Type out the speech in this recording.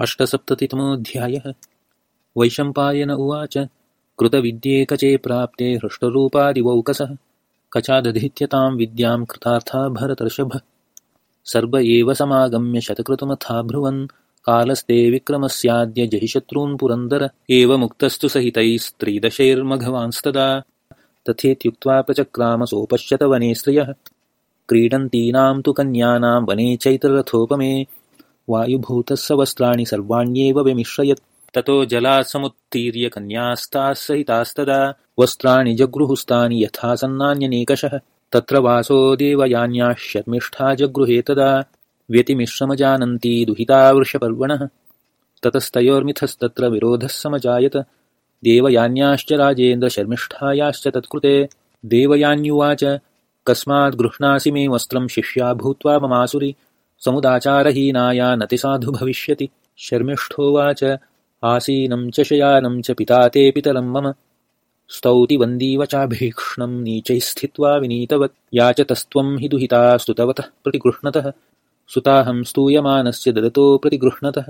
अष्टसप्ततितमोऽध्यायः। वैशम्पायन उवाच कृतविद्येकचे प्राप्ते हृष्टरूपादिवौकसः कचादधीत्यतां विद्यां कृतार्था भरतर्षभ। सर्व एव समागम्य शतकृतमथा ब्रुवन् कालस्ते विक्रमस्याद्य जहिशत्रून् पुरन्दर। एव मुक्तस्तु सहितैस्त्रिदशैर्मघवांस्तदा तथेत्युक्त्वा प्रचक्रामसोपश्यत वने स्त्रियः। क्रीडन्तीनां तु कन्यानां वने चैत्ररथोपमे वायुभूतस्य वस्त्राणि सर्वाण्येव विमिश्रयत्। ततो जलात्समुत्तीर्य कन्यास्ताः सहितास्तदा वस्त्राणि जगृहुस्तानि यथा सन्नान्यनेकषः तत्र वासो देवयान्याः शर्मिष्ठा जगृहे तदा व्यतिमिश्रमजानन्ती दुहिता वृषपर्वणः ततस्तयोर्मिथस्तत्र विरोधः समजायत। देवयान्याश्च राजेन्द्रशर्मिष्ठायाश्च तत्कृते। देवयान्युवाच कस्माद्गृह्णासि मे वस्त्रं शिष्या भूत्वा ममासुरि समुदाचारहीनाया नतिसाधु भविष्यति शर्मिष्ठोवाच आसीनं च शयानं च पिता ते पितरं मम। स्तौति वन्दीवचाभीक्ष्णं नीचैः स्थित्वा विनीतवत्। याचतस्त्वं हि दुहिता स्तुतवतः प्रतिगृह्णतः। सुताहं स्तूयमानस्य ददतो प्रतिगृह्णतः